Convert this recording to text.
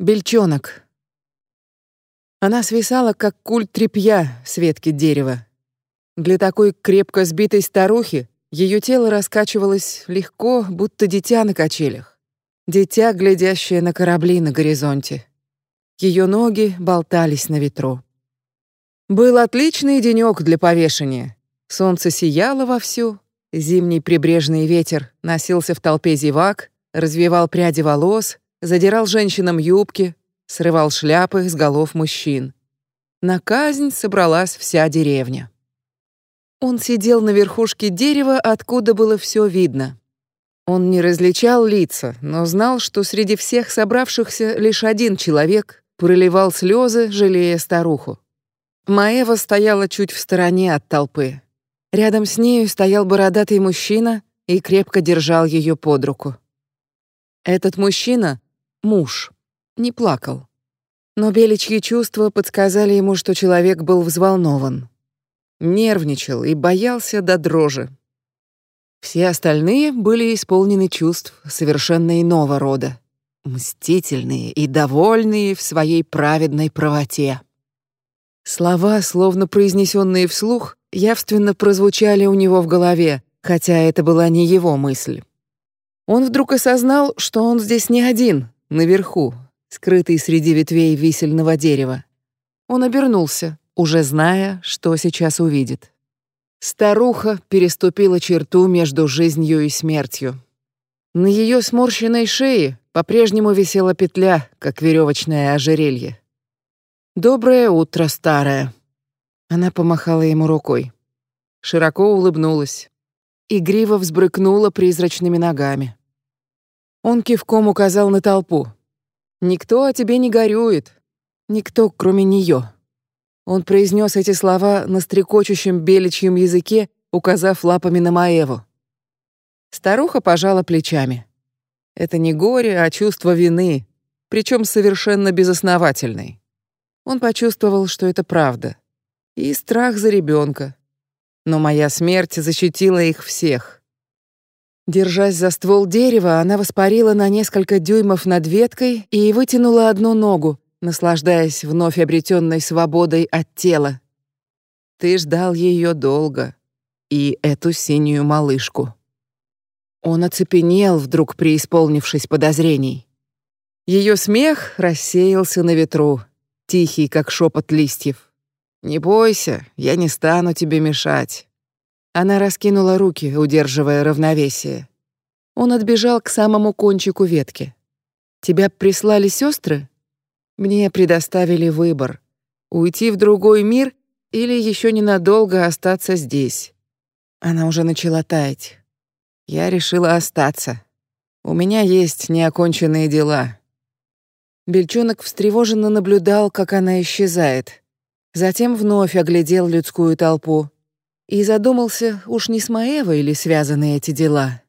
Бельчонок. Она свисала, как куль тряпья с ветки дерева. Для такой крепко сбитой старухи ее тело раскачивалось легко, будто дитя на качелях. Дитя, глядящее на корабли на горизонте. Ее ноги болтались на ветру. Был отличный денек для повешения. Солнце сияло вовсю, зимний прибрежный ветер носился в толпе зевак, развивал пряди волос, задирал женщинам юбки, срывал шляпы с голов мужчин. На казнь собралась вся деревня. Он сидел на верхушке дерева, откуда было все видно. Он не различал лица, но знал, что среди всех собравшихся лишь один человек проливал слезы, жалея старуху. Маева стояла чуть в стороне от толпы. Рядом с нею стоял бородатый мужчина и крепко держал ее под руку. Этот мужчина муж, не плакал. Но беличьи чувства подсказали ему, что человек был взволнован. Нервничал и боялся до дрожи. Все остальные были исполнены чувств совершенно иного рода. Мстительные и довольные в своей праведной правоте. Слова, словно произнесенные вслух, явственно прозвучали у него в голове, хотя это была не его мысль. Он вдруг осознал, что он здесь не один, наверху, скрытый среди ветвей висельного дерева. Он обернулся, уже зная, что сейчас увидит. Старуха переступила черту между жизнью и смертью. На ее сморщенной шее по-прежнему висела петля, как веревочное ожерелье. Доброе утро, старая. Она помахала ему рукой, широко улыбнулась, игриво взбрыкнула призрачными ногами. Он кивком указал на толпу. Никто о тебе не горюет, никто, кроме нее. Он произнес эти слова на стрекочущем беличьем языке, указав лапами на Маеву. Старуха пожала плечами. Это не горе, а чувство вины, причем совершенно безосновательной. Он почувствовал, что это правда. И страх за ребенка. Но моя смерть защитила их всех. Держась за ствол дерева, она воспарила на несколько дюймов над веткой и вытянула одну ногу, наслаждаясь вновь обретенной свободой от тела. Ты ждал ее долго, и эту синюю малышку. Он оцепенел, вдруг преисполнившись подозрений. Ее смех рассеялся на ветру, тихий, как шепот листьев. «Не бойся, я не стану тебе мешать. Она раскинула руки, удерживая равновесие. Он отбежал к самому кончику ветки. Тебя прислали сестры? Мне предоставили выбор: уйти в другой мир или еще ненадолго остаться здесь. Она уже начала таять. Я решила остаться. У меня есть неоконченные дела. Бельчонок встревоженно наблюдал, как она исчезает. Затем вновь оглядел людскую толпу и задумался, уж не с Маевой ли связаны эти дела.